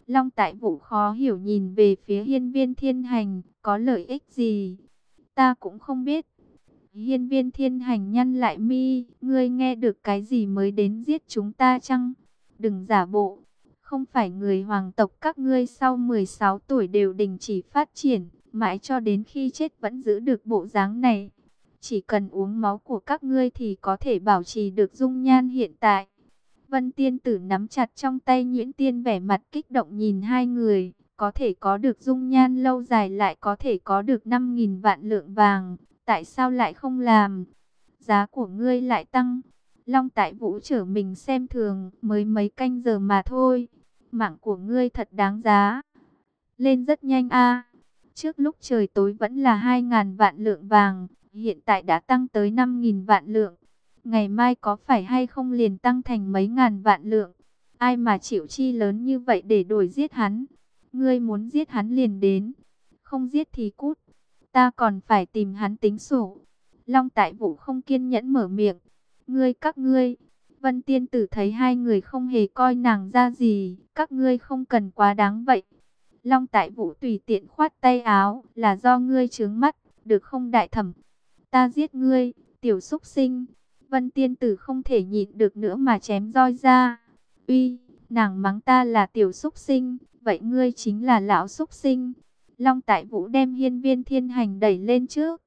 Long Tại Vũ khó hiểu nhìn về phía hiên viên thiên hành. Có lợi ích gì? Ta cũng không biết. Hiên viên thiên hành nhăn lại mi, ngươi nghe được cái gì mới đến giết chúng ta chăng? Đừng giả bộ, không phải người hoàng tộc các ngươi sau 16 tuổi đều đình chỉ phát triển, mãi cho đến khi chết vẫn giữ được bộ dáng này. Chỉ cần uống máu của các ngươi thì có thể bảo trì được dung nhan hiện tại. Vân Tiên Tử nắm chặt trong tay nhuyễn Tiên vẻ mặt kích động nhìn hai người, có thể có được dung nhan lâu dài lại có thể có được 5.000 vạn lượng vàng tại sao lại không làm? Giá của ngươi lại tăng. Long tại vũ trở mình xem thường, mới mấy canh giờ mà thôi. Mạng của ngươi thật đáng giá. Lên rất nhanh a. Trước lúc trời tối vẫn là 2.000 vạn lượng vàng, hiện tại đã tăng tới 5.000 vạn lượng. Ngày mai có phải hay không liền tăng thành mấy ngàn vạn lượng? Ai mà chịu chi lớn như vậy để đổi giết hắn? Ngươi muốn giết hắn liền đến, không giết thì cút ta còn phải tìm hắn tính sổ. Long Tại Vũ không kiên nhẫn mở miệng. Ngươi các ngươi, Vân Tiên Tử thấy hai người không hề coi nàng ra gì, các ngươi không cần quá đáng vậy. Long Tại Vũ tùy tiện khoát tay áo, là do ngươi trướng mắt, được không đại thẩm? Ta giết ngươi, tiểu xúc sinh. Vân Tiên Tử không thể nhịn được nữa mà chém roi ra. Uy, nàng mắng ta là tiểu xúc sinh, vậy ngươi chính là lão xúc sinh. Long Tại Vũ đem hiên viên thiên hành đẩy lên trước.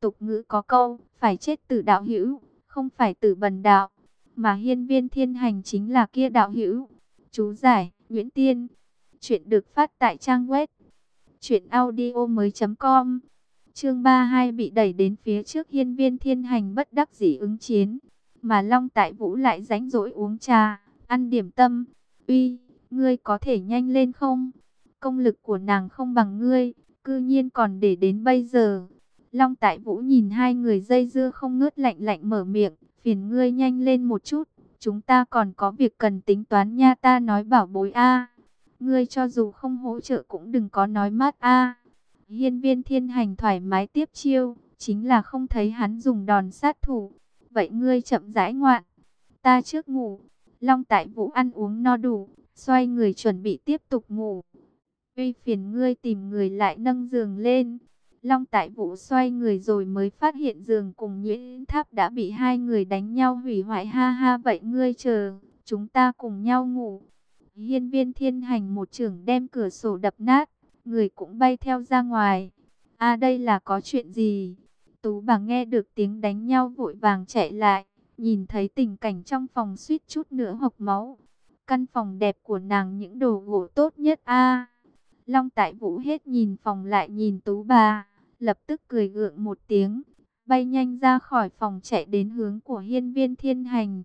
Tục ngữ có câu, phải chết tử đạo hữu, không phải tử bần đạo. Mà hiên viên thiên hành chính là kia đạo hữu. Chú giải, Nguyễn Tiên. Chuyện được phát tại trang web. Chuyện audio mới com. Chương 32 bị đẩy đến phía trước hiên viên thiên hành bất đắc dĩ ứng chiến. Mà Long Tại Vũ lại rảnh rỗi uống trà, ăn điểm tâm. Uy, ngươi có thể nhanh lên không? công lực của nàng không bằng ngươi, cư nhiên còn để đến bây giờ. Long Tại Vũ nhìn hai người dây dưa không ngớt lạnh lạnh mở miệng, phiền ngươi nhanh lên một chút, chúng ta còn có việc cần tính toán nha ta nói bảo bối a. Ngươi cho dù không hỗ trợ cũng đừng có nói mát a. Hiên viên thiên hành thoải mái tiếp chiêu, chính là không thấy hắn dùng đòn sát thủ. Vậy ngươi chậm rãi ngoạn, ta trước ngủ. Long Tại Vũ ăn uống no đủ, xoay người chuẩn bị tiếp tục ngủ. Uy phiền ngươi tìm người lại nâng giường lên. Long tại vũ xoay người rồi mới phát hiện giường cùng nhuyễn tháp đã bị hai người đánh nhau hủy hoại ha ha vậy ngươi chờ, chúng ta cùng nhau ngủ. Hiên viên thiên hành một trưởng đem cửa sổ đập nát, người cũng bay theo ra ngoài. a đây là có chuyện gì? Tú bà nghe được tiếng đánh nhau vội vàng chạy lại, nhìn thấy tình cảnh trong phòng suýt chút nữa hộc máu. Căn phòng đẹp của nàng những đồ gỗ tốt nhất a Long Tại Vũ hết nhìn phòng lại nhìn Tú bà, lập tức cười gượng một tiếng, bay nhanh ra khỏi phòng chạy đến hướng của hiên viên thiên hành.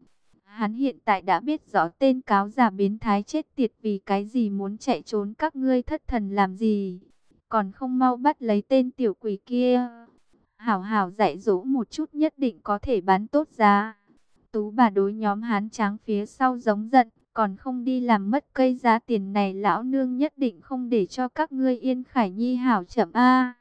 Hắn hiện tại đã biết rõ tên cáo giả biến thái chết tiệt vì cái gì muốn chạy trốn các ngươi thất thần làm gì. Còn không mau bắt lấy tên tiểu quỷ kia. Hảo hảo dạy dỗ một chút nhất định có thể bán tốt giá. Tú bà đối nhóm hán tráng phía sau giống giận, còn không đi làm mất cây giá tiền này lão nương nhất định không để cho các ngươi yên khải nhi hảo chậm a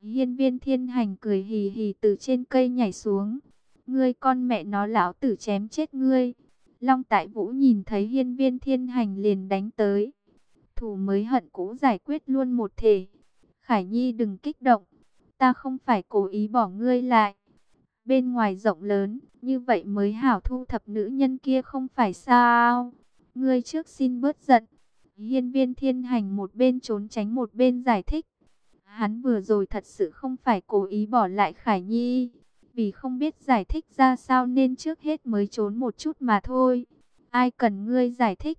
Hiên viên thiên hành cười hì hì từ trên cây nhảy xuống. Ngươi con mẹ nó lão tử chém chết ngươi. Long tại vũ nhìn thấy hiên viên thiên hành liền đánh tới. Thủ mới hận cũ giải quyết luôn một thể. Khải nhi đừng kích động. Ta không phải cố ý bỏ ngươi lại. Bên ngoài rộng lớn, như vậy mới hảo thu thập nữ nhân kia không phải sao. Ngươi trước xin bớt giận. Hiên viên thiên hành một bên trốn tránh một bên giải thích. Hắn vừa rồi thật sự không phải cố ý bỏ lại Khải Nhi. Vì không biết giải thích ra sao nên trước hết mới trốn một chút mà thôi. Ai cần ngươi giải thích.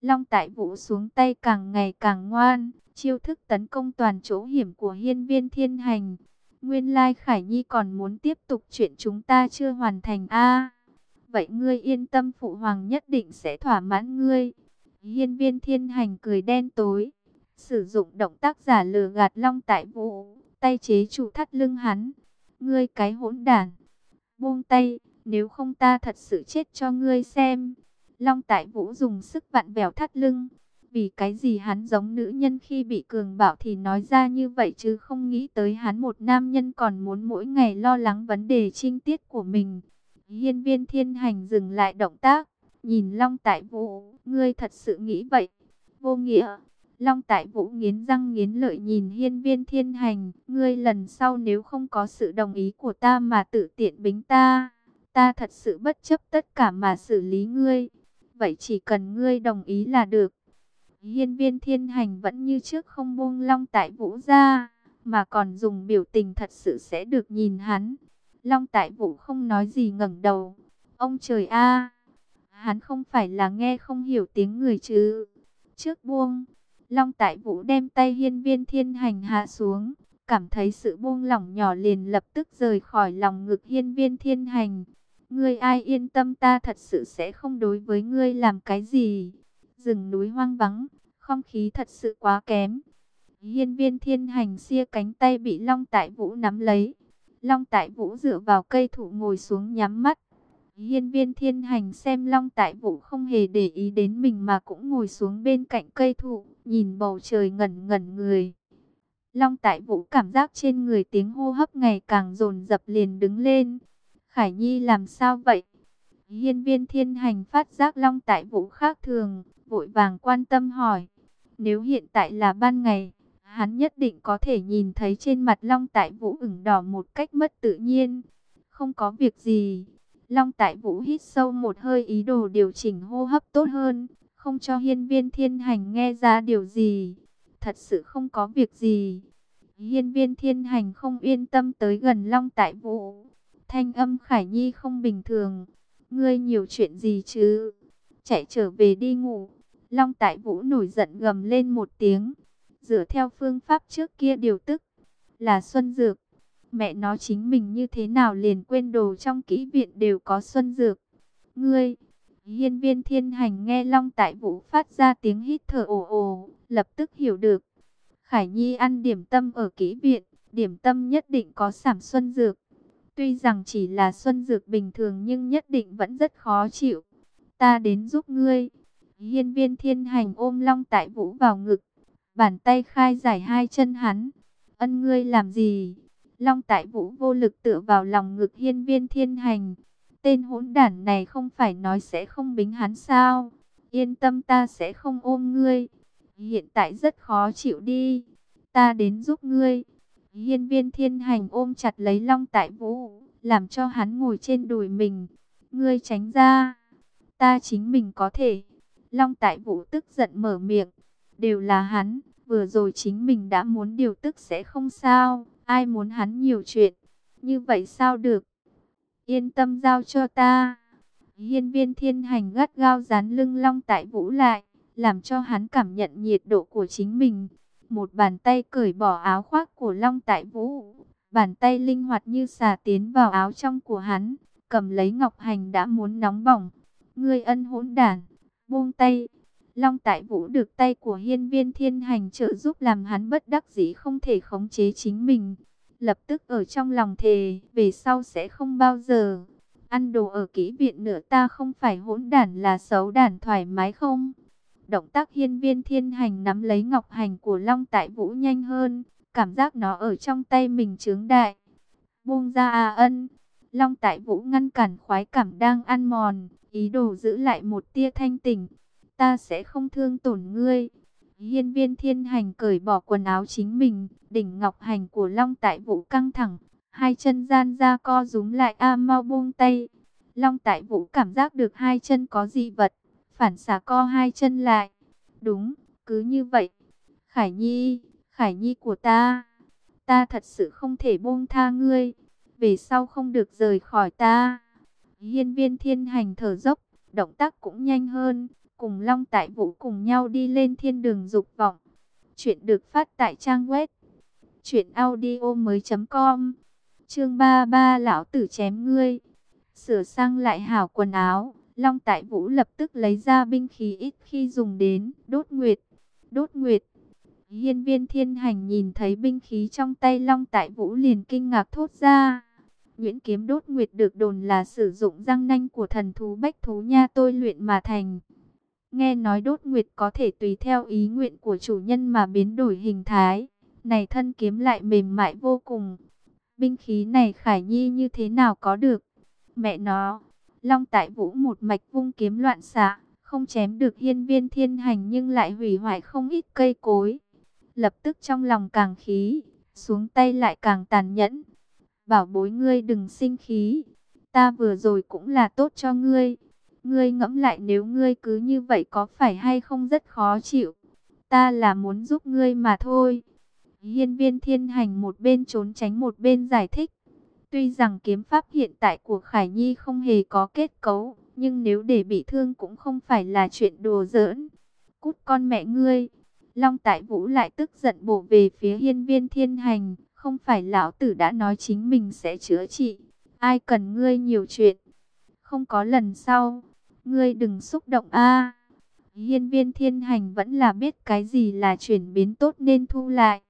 Long tại vũ xuống tay càng ngày càng ngoan. Chiêu thức tấn công toàn chỗ hiểm của hiên viên thiên hành. Nguyên lai Khải Nhi còn muốn tiếp tục chuyện chúng ta chưa hoàn thành a Vậy ngươi yên tâm, phụ hoàng nhất định sẽ thỏa mãn ngươi. Hiên viên thiên hành cười đen tối. Sử dụng động tác giả lừa gạt long tại vũ. Tay chế chủ thắt lưng hắn. Ngươi cái hỗn đản. Buông tay, nếu không ta thật sự chết cho ngươi xem. Long Tại Vũ dùng sức vặn vẹo thắt lưng. Vì cái gì hắn giống nữ nhân khi bị cường bạo thì nói ra như vậy chứ không nghĩ tới hắn một nam nhân còn muốn mỗi ngày lo lắng vấn đề trinh tiết của mình. Hiên viên thiên hành dừng lại động tác, nhìn Long Tại Vũ, ngươi thật sự nghĩ vậy. Vô nghĩa, Long Tại Vũ nghiến răng nghiến lợi nhìn hiên viên thiên hành, ngươi lần sau nếu không có sự đồng ý của ta mà tự tiện bính ta, ta thật sự bất chấp tất cả mà xử lý ngươi. Vậy chỉ cần ngươi đồng ý là được. Hiên viên thiên hành vẫn như trước không buông Long Tại Vũ ra, mà còn dùng biểu tình thật sự sẽ được nhìn hắn. Long Tại Vũ không nói gì ngẩng đầu. Ông trời a, hắn không phải là nghe không hiểu tiếng người chứ. Trước buông, Long Tại Vũ đem tay hiên viên thiên hành hạ xuống, cảm thấy sự buông lỏng nhỏ liền lập tức rời khỏi lòng ngực hiên viên thiên hành. Ngươi ai yên tâm ta thật sự sẽ không đối với ngươi làm cái gì. Rừng núi hoang vắng, không khí thật sự quá kém. Hiên viên thiên hành xia cánh tay bị Long Tại Vũ nắm lấy. Long Tại Vũ dựa vào cây thụ ngồi xuống nhắm mắt. Hiên viên thiên hành xem Long Tại Vũ không hề để ý đến mình mà cũng ngồi xuống bên cạnh cây thụ, nhìn bầu trời ngẩn ngẩn người. Long Tại Vũ cảm giác trên người tiếng hô hấp ngày càng dồn dập liền đứng lên. Khải Nhi làm sao vậy? Hiên viên thiên hành phát giác Long Tại Vũ khác thường, vội vàng quan tâm hỏi. Nếu hiện tại là ban ngày, hắn nhất định có thể nhìn thấy trên mặt Long Tại Vũ ửng đỏ một cách mất tự nhiên. Không có việc gì. Long Tại Vũ hít sâu một hơi ý đồ điều chỉnh hô hấp tốt hơn, không cho hiên viên thiên hành nghe ra điều gì. Thật sự không có việc gì. Hiên viên thiên hành không yên tâm tới gần Long Tại Vũ. Thanh âm Khải Nhi không bình thường. Ngươi nhiều chuyện gì chứ? Chạy trở về đi ngủ. Long Tại Vũ nổi giận gầm lên một tiếng. Dựa theo phương pháp trước kia điều tức. Là Xuân Dược. Mẹ nó chính mình như thế nào liền quên đồ trong kỹ viện đều có Xuân Dược. Ngươi, hiên viên thiên hành nghe Long Tại Vũ phát ra tiếng hít thở ồ ồ, lập tức hiểu được. Khải Nhi ăn điểm tâm ở kỹ viện, điểm tâm nhất định có sản Xuân Dược. Tuy rằng chỉ là Xuân Dược bình thường nhưng nhất định vẫn rất khó chịu. Ta đến giúp ngươi. Hiên viên thiên hành ôm Long Tại Vũ vào ngực. Bàn tay khai giải hai chân hắn. Ân ngươi làm gì? Long Tại Vũ vô lực tựa vào lòng ngực hiên viên thiên hành. Tên hỗn đản này không phải nói sẽ không bính hắn sao? Yên tâm ta sẽ không ôm ngươi. Hiện tại rất khó chịu đi. Ta đến giúp ngươi. Hiên viên thiên hành ôm chặt lấy Long Tại Vũ, làm cho hắn ngồi trên đùi mình. Ngươi tránh ra. Ta chính mình có thể. Long Tại Vũ tức giận mở miệng. Đều là hắn, vừa rồi chính mình đã muốn điều tức sẽ không sao. Ai muốn hắn nhiều chuyện. Như vậy sao được? Yên tâm giao cho ta. Hiên viên thiên hành gắt gao dán lưng long tại vũ lại. Làm cho hắn cảm nhận nhiệt độ của chính mình. Một bàn tay cởi bỏ áo khoác của long tại vũ. Bàn tay linh hoạt như xà tiến vào áo trong của hắn. Cầm lấy ngọc hành đã muốn nóng bỏng. Ngươi ân hỗn đản. Buông tay. Long Tại Vũ được tay của hiên viên thiên hành trợ giúp làm hắn bất đắc dĩ không thể khống chế chính mình. Lập tức ở trong lòng thề, về sau sẽ không bao giờ. Ăn đồ ở kỹ viện nữa ta không phải hỗn đản là xấu đản thoải mái không? Động tác hiên viên thiên hành nắm lấy ngọc hành của Long Tại Vũ nhanh hơn, cảm giác nó ở trong tay mình trướng đại. Buông ra à ân. Long Tại Vũ ngăn cản khoái cảm đang ăn mòn, ý đồ giữ lại một tia thanh tỉnh ta sẽ không thương tổn ngươi. Hiên viên thiên hành cởi bỏ quần áo chính mình, đỉnh ngọc hành của Long Tại Vũ căng thẳng, hai chân gian ra co rúm lại a mau buông tay. Long Tại Vũ cảm giác được hai chân có dị vật, phản xả co hai chân lại. Đúng, cứ như vậy. Khải Nhi, Khải Nhi của ta, ta thật sự không thể buông tha ngươi, về sau không được rời khỏi ta. Hiên viên thiên hành thở dốc, động tác cũng nhanh hơn, cùng Long Tại Vũ cùng nhau đi lên thiên đường dục vọng. Chuyện được phát tại trang web truyệnaudiomoi.com. Chương 33 lão tử chém ngươi. Sửa sang lại hảo quần áo, Long Tại Vũ lập tức lấy ra binh khí ít khi dùng đến, đốt nguyệt. Đốt nguyệt. Hiên Viên Thiên Hành nhìn thấy binh khí trong tay Long Tại Vũ liền kinh ngạc thốt ra. Nguyễn kiếm đốt nguyệt được đồn là sử dụng răng nanh của thần thú bách thú nha tôi luyện mà thành. Nghe nói đốt nguyệt có thể tùy theo ý nguyện của chủ nhân mà biến đổi hình thái. Này thân kiếm lại mềm mại vô cùng. Binh khí này Khải Nhi như thế nào có được? Mẹ nó, Long Tại Vũ một mạch vung kiếm loạn xạ, không chém được hiên viên thiên hành nhưng lại hủy hoại không ít cây cối. Lập tức trong lòng càng khí, xuống tay lại càng tàn nhẫn. Bảo bối ngươi đừng sinh khí, ta vừa rồi cũng là tốt cho ngươi. Ngươi ngẫm lại nếu ngươi cứ như vậy có phải hay không rất khó chịu. Ta là muốn giúp ngươi mà thôi. Hiên viên thiên hành một bên trốn tránh một bên giải thích. Tuy rằng kiếm pháp hiện tại của Khải Nhi không hề có kết cấu, nhưng nếu để bị thương cũng không phải là chuyện đùa giỡn. Cút con mẹ ngươi. Long Tại Vũ lại tức giận bổ về phía hiên viên thiên hành. Không phải lão tử đã nói chính mình sẽ chữa trị. Ai cần ngươi nhiều chuyện. Không có lần sau. Ngươi đừng xúc động a. hiên viên thiên hành vẫn là biết cái gì là chuyển biến tốt nên thu lại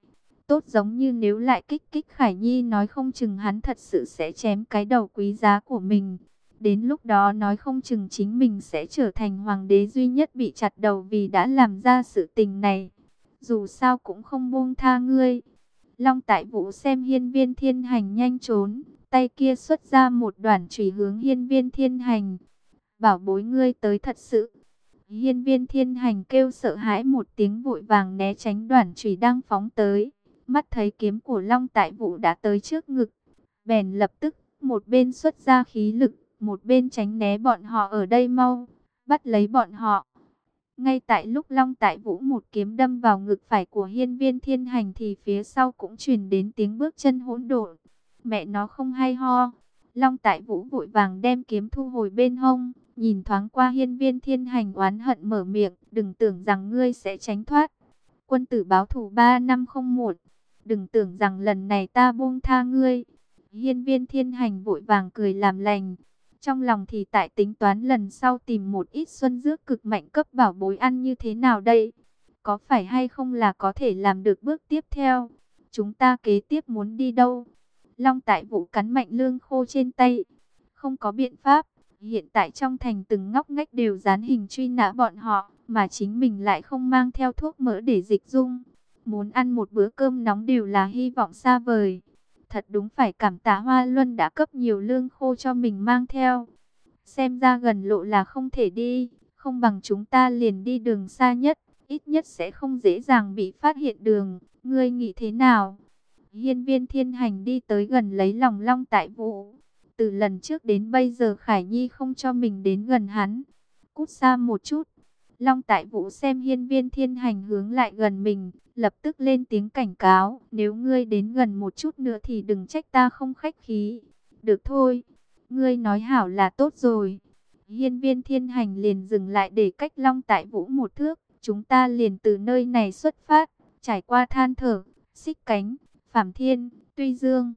tốt giống như nếu lại kích kích Khải Nhi nói không chừng hắn thật sự sẽ chém cái đầu quý giá của mình. Đến lúc đó nói không chừng chính mình sẽ trở thành hoàng đế duy nhất bị chặt đầu vì đã làm ra sự tình này. Dù sao cũng không buông tha ngươi. Long tại vũ xem hiên viên thiên hành nhanh trốn, tay kia xuất ra một đoàn chủy hướng hiên viên thiên hành. Bảo bối ngươi tới thật sự. Hiên viên thiên hành kêu sợ hãi một tiếng vội vàng né tránh đoàn trùy đang phóng tới. Mắt thấy kiếm của Long Tại Vũ đã tới trước ngực, bèn lập tức một bên xuất ra khí lực, một bên tránh né bọn họ ở đây mau, bắt lấy bọn họ. Ngay tại lúc Long Tại Vũ một kiếm đâm vào ngực phải của hiên viên thiên hành thì phía sau cũng truyền đến tiếng bước chân hỗn độn. Mẹ nó không hay ho. Long Tại Vũ vội vàng đem kiếm thu hồi bên hông, nhìn thoáng qua hiên viên thiên hành oán hận mở miệng, đừng tưởng rằng ngươi sẽ tránh thoát. Quân tử báo thù ba năm không một đừng tưởng rằng lần này ta buông tha ngươi. Hiên viên thiên hành vội vàng cười làm lành. Trong lòng thì tại tính toán lần sau tìm một ít xuân dước cực mạnh cấp bảo bối ăn như thế nào đây? Có phải hay không là có thể làm được bước tiếp theo? Chúng ta kế tiếp muốn đi đâu? Long tại vụ cắn mạnh lương khô trên tay. Không có biện pháp. Hiện tại trong thành từng ngóc ngách đều dán hình truy nã bọn họ. Mà chính mình lại không mang theo thuốc mỡ để dịch dung. Muốn ăn một bữa cơm nóng đều là hy vọng xa vời. Thật đúng phải cảm tạ Hoa Luân đã cấp nhiều lương khô cho mình mang theo. Xem ra gần lộ là không thể đi, không bằng chúng ta liền đi đường xa nhất, ít nhất sẽ không dễ dàng bị phát hiện đường. Ngươi nghĩ thế nào? Hiên viên thiên hành đi tới gần lấy lòng long tại vũ. Từ lần trước đến bây giờ Khải Nhi không cho mình đến gần hắn. Cút xa một chút. Long tại vũ xem hiên viên thiên hành hướng lại gần mình, lập tức lên tiếng cảnh cáo. Nếu ngươi đến gần một chút nữa thì đừng trách ta không khách khí. Được thôi, ngươi nói hảo là tốt rồi. Hiên viên thiên hành liền dừng lại để cách long tại vũ một thước. Chúng ta liền từ nơi này xuất phát, trải qua than thở, xích cánh, phạm thiên, tuy dương.